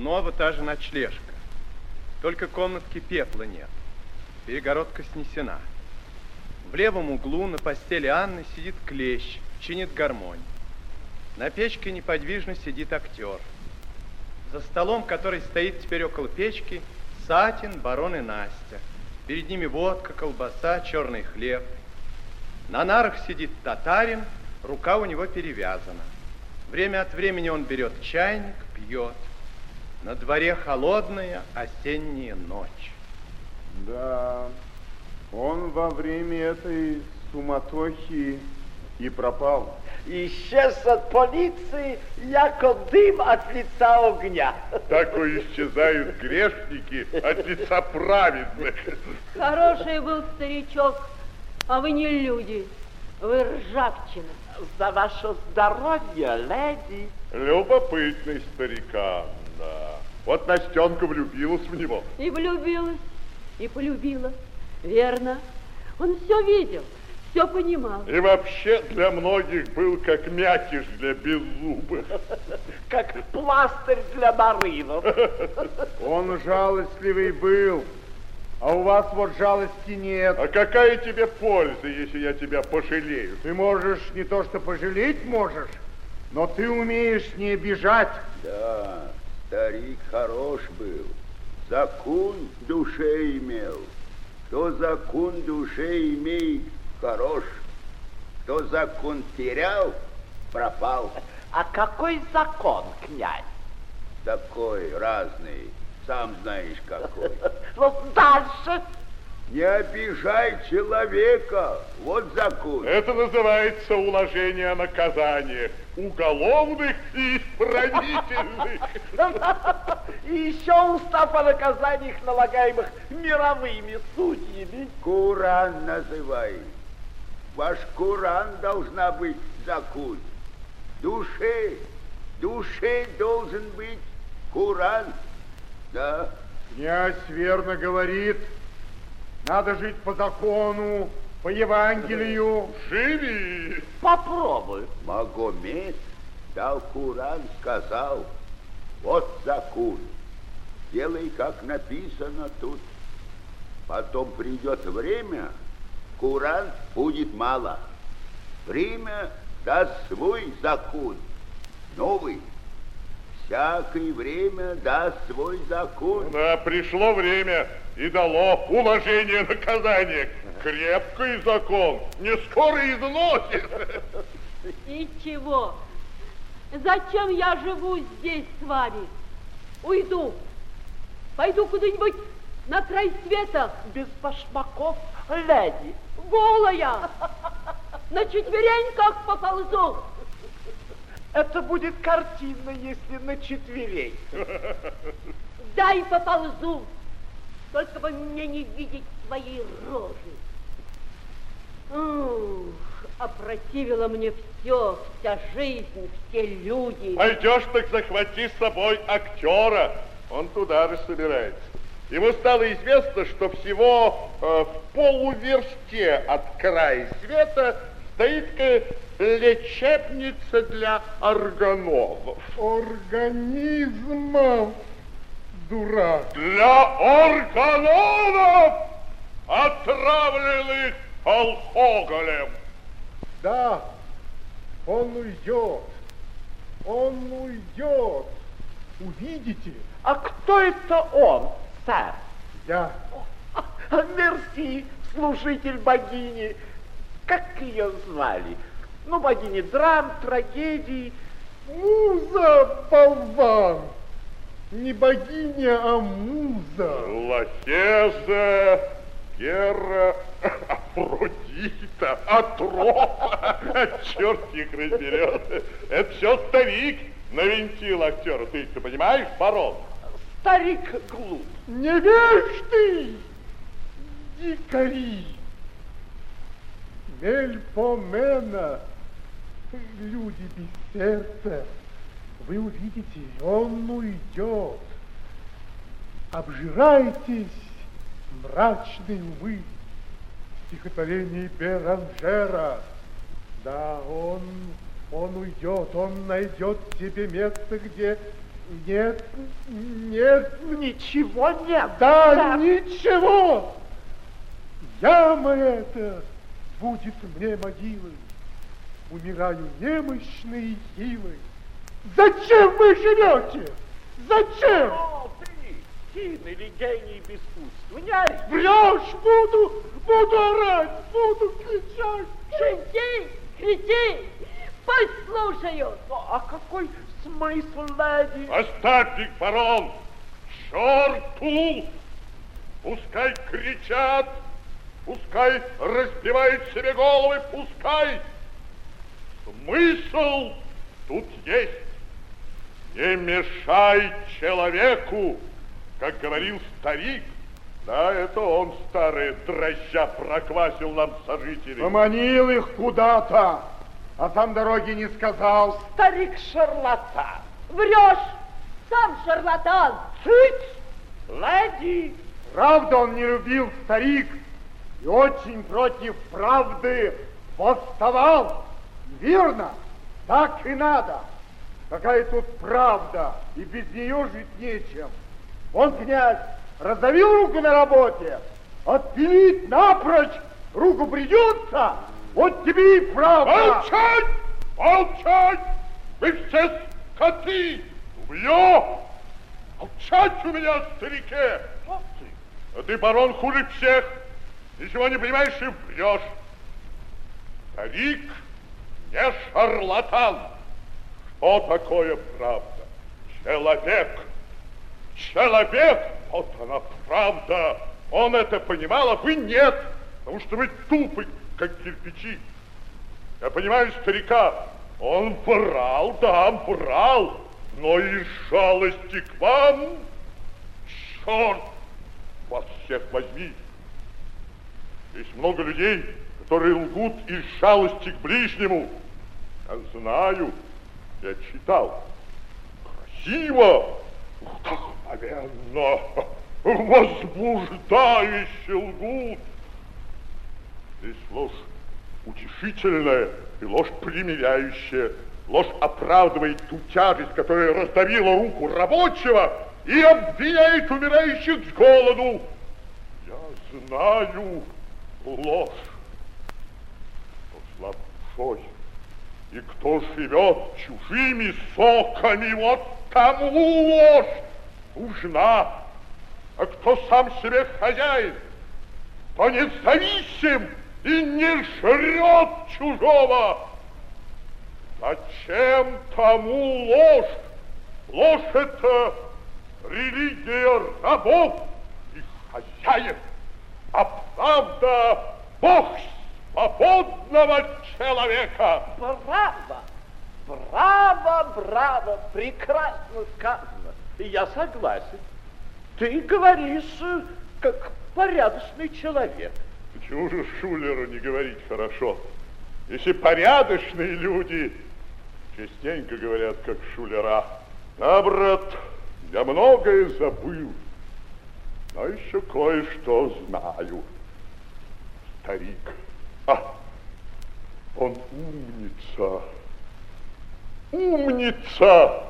Снова та же ночлежка. Только комнатки пепла нет. Перегородка снесена. В левом углу на постели Анны сидит клещ, чинит гармонь. На печке неподвижно сидит актер. За столом, который стоит теперь около печки, Сатин, барон и Настя. Перед ними водка, колбаса, черный хлеб. На нарах сидит татарин, рука у него перевязана. Время от времени он берет чайник, пьет. На дворе холодная осенняя ночь. Да, он во время этой суматохи и пропал. Исчез от полиции, яко дым от лица огня. Так и исчезают грешники от лица праведных. Хороший был старичок, а вы не люди, вы ржавчина. За ваше здоровье, леди. Любопытный старикан, да. Вот Настенка влюбилась в него. И влюбилась, и полюбила. Верно. Он все видел, все понимал. И вообще для многих был как мякиш для беззубых. Как пластырь для барынов. Он жалостливый был, а у вас вот жалости нет. А какая тебе польза, если я тебя пожалею? Ты можешь не то что пожалеть можешь, но ты умеешь не обижать. Да, старик хорош был, закон душе имел. Кто закон душе имеет, хорош. Кто закон терял, пропал. А какой закон, князь? Такой разный, сам знаешь какой. Вот дальше. Не обижай человека, вот закон. Это называется уложение о наказаниях, уголовных и исправительных. И еще устав о наказаниях, налагаемых мировыми судьями. Куран называй. Ваш Куран должна быть закон. Душе, душе должен быть Куран. Да. Князь верно говорит, надо жить по закону, по Евангелию. Живи! Попробуй. Магомед дал Куран, сказал, вот закон, делай, как написано тут. Потом придет время, Куран будет мало. Время даст свой закон, новый. Всякое время даст свой закон. Да, пришло время и дало уложение наказания. Крепкий закон, не скоро износит. И чего? Зачем я живу здесь с вами? Уйду. Пойду куда-нибудь на край света. Без башмаков, леди. Голая. На четвереньках поползу. Это будет картина, если на четверей. Дай поползу. Только бы мне не видеть своей рожи. Ух, опротивило мне все, вся жизнь, все люди. Пойдешь, так захвати с собой актера. Он туда же собирается. Ему стало известно, что всего э, в полуверсте от края света стоит э, лечебница для органозов. Организмов, дурак. Для органозов, отравленных алкоголем. Да, он уйдет, он уйдет. Увидите, А кто это он, сэр? я Мерси, служитель богини. Как ее звали? Ну, богини драм, трагедий. муза, болван. Не богиня, а муза. Лахеза, Гера, Афродита, Атропа, черт их разберет. Это все старик навинтил актера. Ты, ты понимаешь, барон? Старик глуп. Невежды, дикари, Мельпомена, люди без сердца. Вы увидите, он уйдет. Обжирайтесь, мрачные умы, стихотворение Беранжера. Да, он, он уйдет, он найдет себе место, где Нет, нет. Ничего нет. Да, Да. ничего. Яма эта будет мне могилой. Умираю немощной и хилой. Зачем вы живете? Зачем? О, ты, син или гений безвкусства, не ори. Врешь, буду, буду орать, буду кричать. Кричи, кричи, пусть слушают. Ну, а какой смысл, леди? Оставь их, барон! Черту! Пускай кричат, пускай разбивают себе головы, пускай! Смысл тут есть. Не мешай человеку, как говорил старик. Да, это он, старый дрожжа, проквасил нам сожителей. Поманил их куда-то, а сам дороги не сказал. Старик шарлатан. Врешь, сам шарлатан. Цыц, леди. Правда он не любил старик и очень против правды восставал. Верно, так и надо. Какая тут правда, и без нее жить нечем. Он, князь, раздавил руку на работе, отпилить напрочь руку придется, вот тебе и правда. Молчать! Молчать! Вы все скоты! Убью! Молчать у меня, старике! Что ты? А ты, барон, хуже всех. Ничего не понимаешь и врешь. Старик не шарлатан. Что такое правда? Человек. Человек. Вот она правда. Он это понимал, а вы нет. Потому что вы тупы, как кирпичи. Я понимаю старика. Он врал, да, врал. Но из жалости к вам, черт, вас всех возьми. Есть много людей, которые лгут из жалости к ближнему. Я знаю, я читал. Красиво, вдохновенно, возбуждающе лгут. Здесь ложь утешительная и ложь примиряющая. Ложь оправдывает ту тяжесть, которая раздавила руку рабочего и обвиняет умирающих с голоду. Я знаю ложь. Кто слаб душой и кто живет чужими соками, вот тому ложь нужна. А кто сам себе хозяин, кто независим и не жрет чужого, зачем тому ложь? Ложь – это религия рабов и хозяев, а правда – Бог свободного человека. Браво! Браво, браво! Прекрасно сказано. И я согласен. Ты говоришь, э, как порядочный человек. Почему же Шулеру не говорить хорошо? Если порядочные люди частенько говорят, как Шулера. Да, брат, я многое забыл, но еще кое-что знаю. Старик. А, он умница. Умница!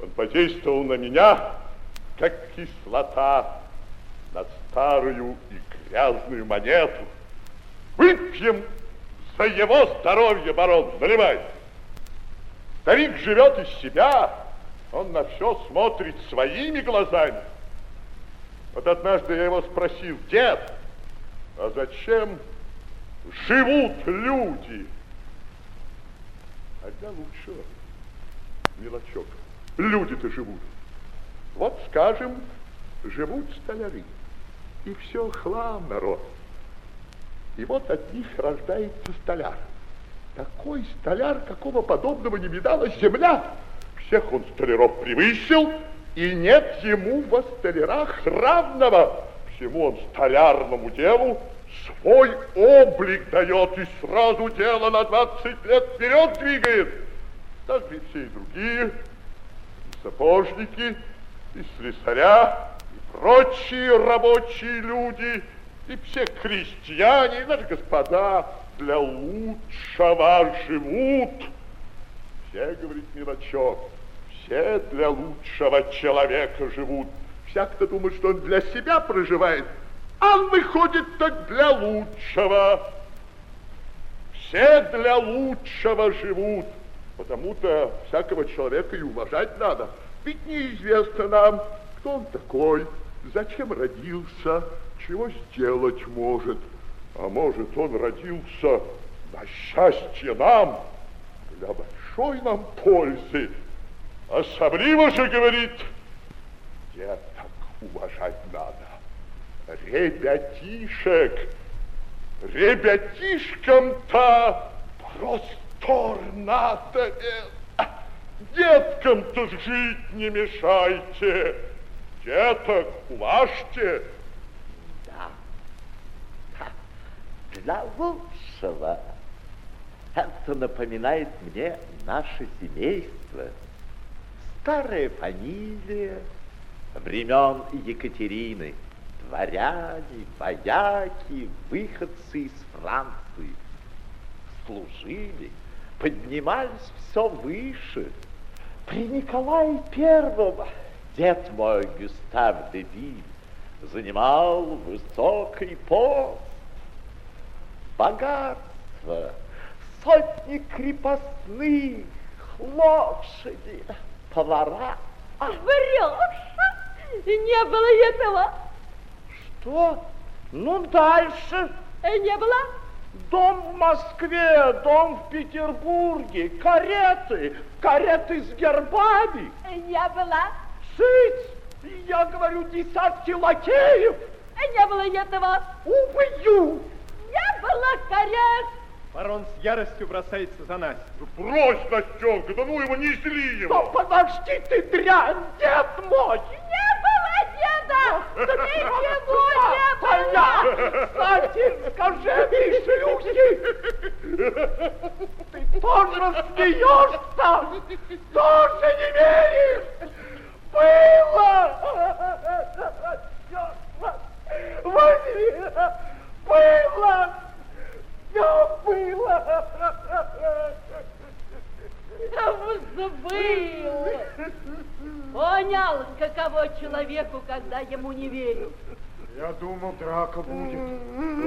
Он подействовал на меня, как кислота на старую и грязную монету. Выпьем за его здоровье, барон, наливай. Старик живет из себя, он на все смотрит своими глазами. Вот однажды я его спросил, дед, а зачем живут люди? Тогда лучше, мелочок, люди-то живут. Вот, скажем, живут столяры, и все хлам народ. И вот от них рождается столяр. Такой столяр, какого подобного не видала земля. Всех он столяров превысил, и нет ему во столярах равного. Всему он столярному делу свой облик дает, и сразу дело на 20 лет вперед двигает. Так ведь все и другие, и сапожники, и слесаря, и прочие рабочие люди, и все крестьяне, и даже господа для лучшего живут. Все, говорит Мелочок, Все для лучшего человека живут. Всяк-то думает, что он для себя проживает, а он выходит так для лучшего. Все для лучшего живут. Потому-то всякого человека и уважать надо. Ведь неизвестно нам, кто он такой, зачем родился, чего сделать может. А может, он родился на счастье нам, для большой нам пользы. Особливо же, говорит, деток уважать надо. Ребятишек, ребятишкам-то простор надо. Деткам-то жить не мешайте. Деток уважьте. Да. Для лучшего. Это напоминает мне наше семейство. Старая фамилия времен Екатерины. Дворяне, вояки, выходцы из Франции. Служили, поднимались все выше. При Николае Первом дед мой Гюстав де занимал высокий пост. Богатство, сотни крепостных, лошади, повара. Врешь! Не было этого! Что? Ну, дальше. Не было? Дом в Москве, дом в Петербурге, кареты, кареты с гербами. Не было? Сыть! Я говорю, десятки лакеев. Не было этого. Убью! Не было карет. Барон с яростью бросается за Настю. Брось, Настенка, да ну его не зли его. Да подожди ты, дрянь, дед мой! Не Ничего не было! Кстати, скажи этой шлюхе, ты тоже смеешься, тоже не веришь? Было! Возьми! Было! Все было! Забыл! Понял, каково человеку, когда ему не верят. Я думал, драка будет.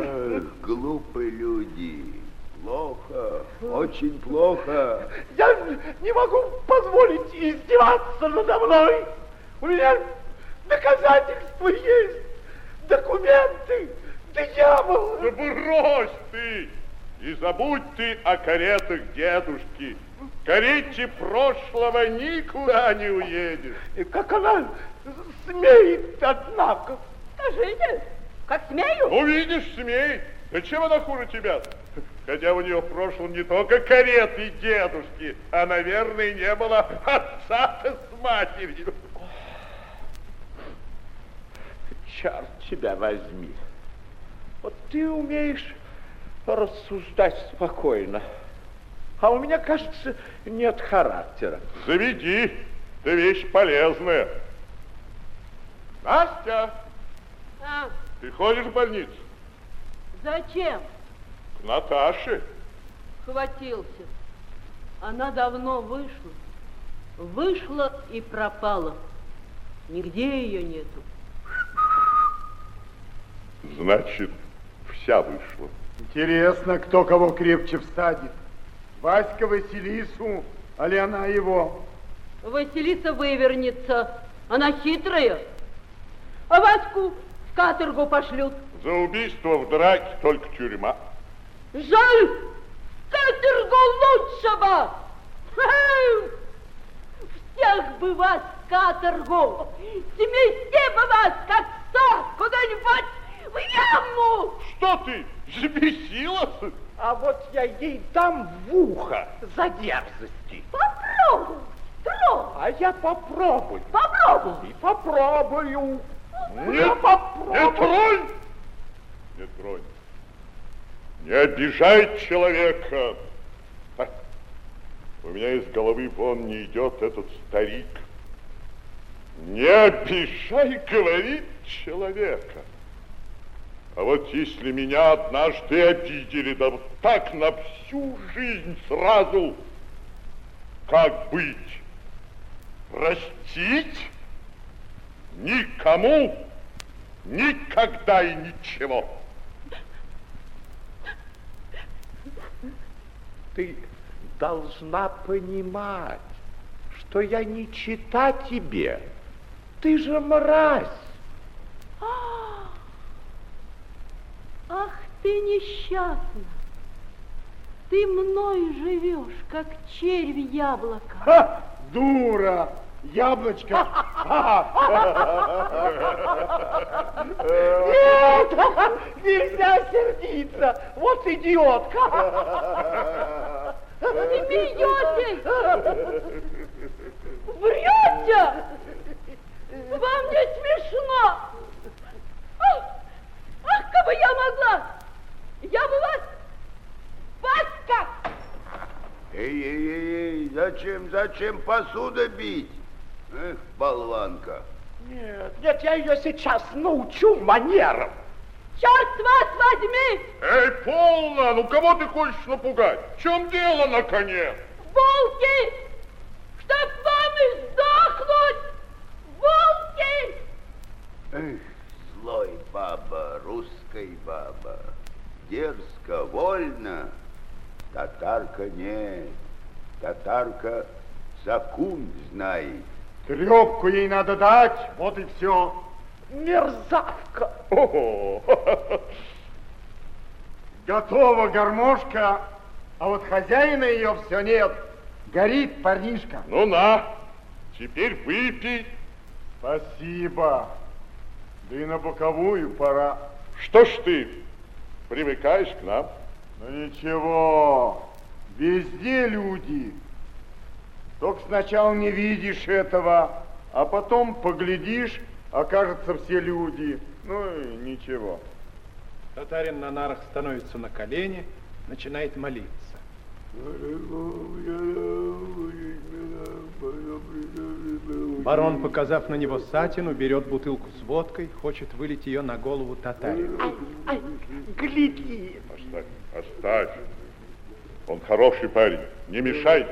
Эх, глупые люди. Плохо, очень плохо. Я не могу позволить издеваться надо мной. У меня доказательства есть, документы, дьявол. Да брось ты! И забудь ты о каретах дедушки. Карете прошлого никуда не уедешь. И как она смеет, однако. Скажите, как смею? Ну, видишь, смеет. Да чем она хуже тебя? Хотя у нее в прошлом не только кареты дедушки, а, наверное, не было отца-то с матерью. Черт тебя возьми. Вот ты умеешь рассуждать спокойно. А у меня, кажется, нет характера. Заведи, ты вещь полезная. Настя, А, ты ходишь в больницу? зачем? К Наташе. Хватился. Она давно вышла. Вышла и пропала. Нигде ее нету. Значит, вся вышла. Интересно, кто кого крепче всадит. Васька Василису, али она его? Василиса вывернется. Она хитрая. А Ваську в каторгу пошлют. За убийство в драке только тюрьма. Жаль, каторгу лучшего. Ха-ха! Всех бы вас в каторгу. Смести бы вас, как сор, куда-нибудь в яму. Что ты, взбесилась? А вот я ей дам в ухо за дерзости. Попробуй, тронь, А я попробую. попробуй. И попробую. Нет, Я попробую. не тронь! Не тронь. Не обижай человека. У меня из головы вон не идет этот старик. Не обижай, говорит человека. А вот если меня однажды обидели, да вот так на всю жизнь сразу, как быть? Простить? Никому? Никогда и ничего. Ты должна понимать, что я не чита тебе. Ты же мразь. Ах ты несчастна! Ты мной живешь, как червь яблоко. Ха, дура! Яблочко! Нет, нельзя сердиться. Вот идиотка. Смеетесь! Врете! Вам не смешно! Ах, ах, как бы я могла! Я бы вас... Васька! Эй-эй-эй, зачем, зачем посуда бить? Эх, болванка. Нет, нет, я ее сейчас научу манерам. Черт вас возьми! Эй, полно! Ну кого ты хочешь напугать? В чем дело, наконец? Волки! Чтоб вам и сдохнуть! Волки! Эх, злой баба, русской баба. Дерзко, вольно. Татарка нет. Татарка закун знает. Трепку ей надо дать, вот и все. Мерзавка. Ого! Готова гармошка, а вот хозяина ее все нет. Горит парнишка. Ну на, теперь выпей. Спасибо. Да и на боковую пора. Что ж ты, привыкаешь к нам? Ну ничего, везде люди. Только сначала не видишь этого, а потом поглядишь, окажется все люди. Ну и ничего. Татарин на нарах становится на колени, начинает молиться. Барон, показав на него сатину, берет бутылку с водкой, хочет вылить ее на голову татарина. Ай, ай, гляди. Оставь, оставь. Он хороший парень, не мешай.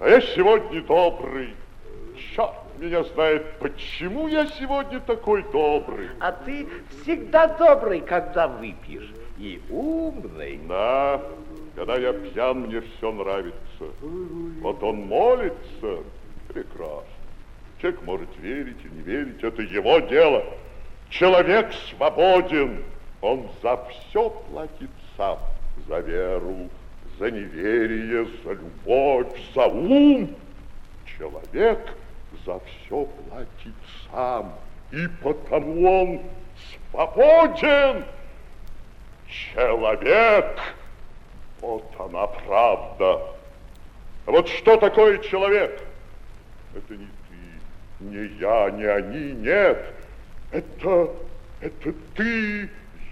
А я сегодня добрый. Черт меня знает, почему я сегодня такой добрый. А ты всегда добрый, когда выпьешь. И умный. Да, когда я пьян, мне все нравится. Вот он молится, прекрасно. Человек может верить и не верить, это его дело. Человек свободен, он за все платит сам. За веру, за неверие, за любовь, за ум. Человек за все платит сам, и потому он свободен. Человек, вот она правда. Вот что такое человек? Это не ты, не я, не они, нет. Это, это ты,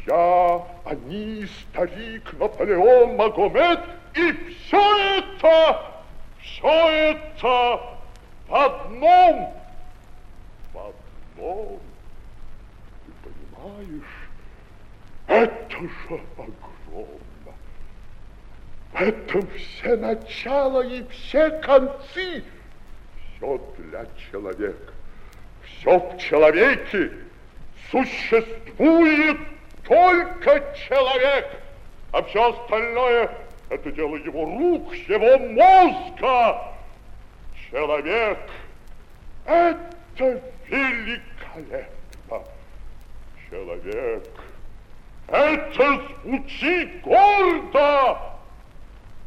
я, они, старик, Наполеон, Магомед, и все это, все это в одном, в одном. Ты понимаешь? Это же огромно. В этом все начала и все концы. Все для человека. Все в человеке. Существует только человек. А все остальное – это дело его рук, его мозга. Человек – это великолепно. Человек – это звучит гордо.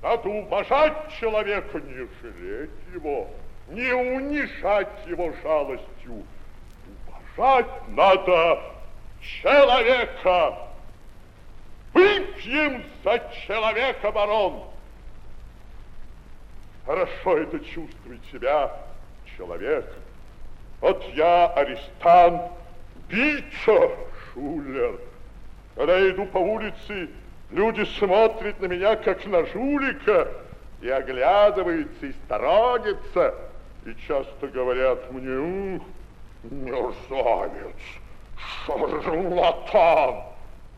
Надо уважать человека, не жалеть его, не унижать его жалостью. Уважать надо человека. Выпьем за человека, барон. Хорошо это чувствовать себя человеком. Вот я арестант, убийца, шулер. Когда я иду по улице, люди смотрят на меня, как на жулика, и оглядываются, и сторонятся, и часто говорят мне, мерзавец, шарлатан,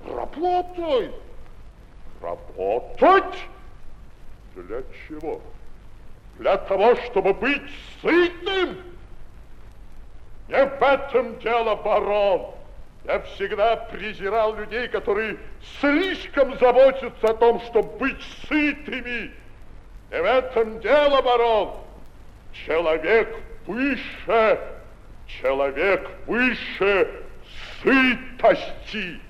работай, работать? Для чего? для того, чтобы быть сытым. Не в этом дело, барон. Я всегда презирал людей, которые слишком заботятся о том, чтобы быть сытыми. Не в этом дело, барон. Человек выше, человек выше сытости.